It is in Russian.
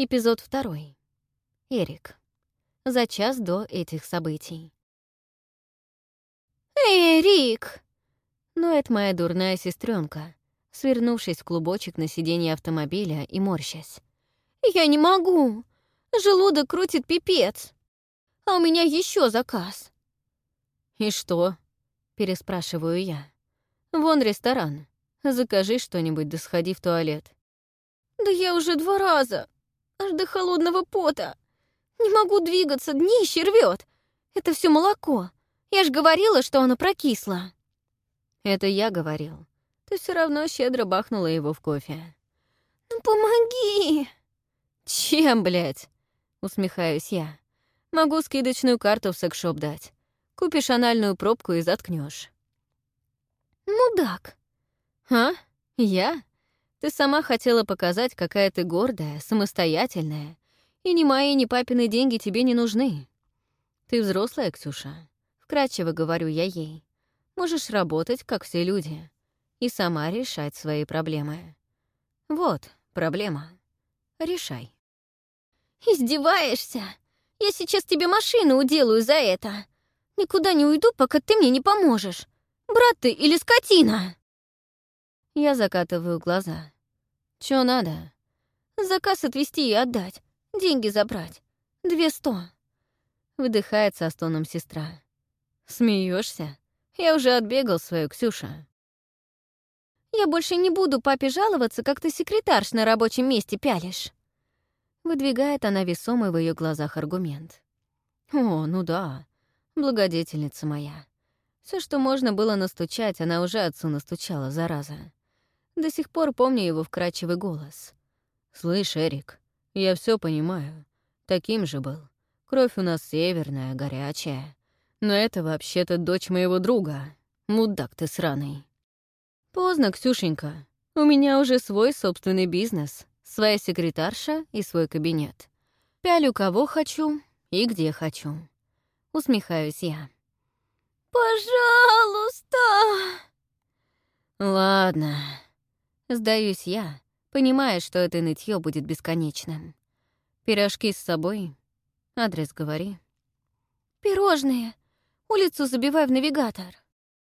Эпизод второй. Эрик. За час до этих событий. «Эрик!» Но это моя дурная сестренка, свернувшись в клубочек на сиденье автомобиля и морщась. «Я не могу! Желудок крутит пипец! А у меня еще заказ!» «И что?» — переспрашиваю я. «Вон ресторан. Закажи что-нибудь да сходи в туалет». «Да я уже два раза. Аж до холодного пота. Не могу двигаться, днище рвет. Это все молоко. Я ж говорила, что оно прокисло». «Это я говорил. Ты все равно щедро бахнула его в кофе». «Ну помоги!» «Чем, блядь?» — усмехаюсь я. «Могу скидочную карту в секшоп дать. Купишь анальную пробку и заткнешь. «Мудак!» «А? Я? Ты сама хотела показать, какая ты гордая, самостоятельная, и ни мои, ни папины деньги тебе не нужны. Ты взрослая, Ксюша. Вкратчиво говорю я ей. Можешь работать, как все люди, и сама решать свои проблемы. Вот проблема. Решай. «Издеваешься? Я сейчас тебе машину уделаю за это. Никуда не уйду, пока ты мне не поможешь. Брат ты или скотина?» Я закатываю глаза. Чё надо? Заказ отвезти и отдать. Деньги забрать. Две сто. Выдыхает со стоном сестра. Смеешься? Я уже отбегал свою, Ксюша. Я больше не буду папе жаловаться, как ты секретарш на рабочем месте пялишь. Выдвигает она весомый в ее глазах аргумент. О, ну да, благодетельница моя. Все, что можно было настучать, она уже отцу настучала, зараза. До сих пор помню его вкрадчивый голос. «Слышь, Эрик, я все понимаю. Таким же был. Кровь у нас северная, горячая. Но это вообще-то дочь моего друга. Мудак ты сраный». «Поздно, Ксюшенька. У меня уже свой собственный бизнес, своя секретарша и свой кабинет. Пялю кого хочу и где хочу». Усмехаюсь я. «Пожалуйста!» «Ладно», Сдаюсь я, понимая, что это нытье будет бесконечным. Пирожки с собой. Адрес говори. Пирожные. Улицу забивай в навигатор.